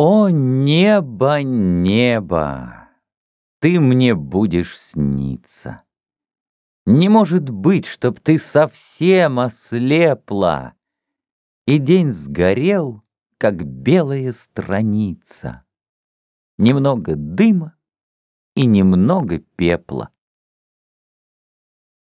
О, небо, небо, ты мне будешь сниться. Не может быть, чтоб ты совсем ослепла, И день сгорел, как белая страница. Немного дыма и немного пепла.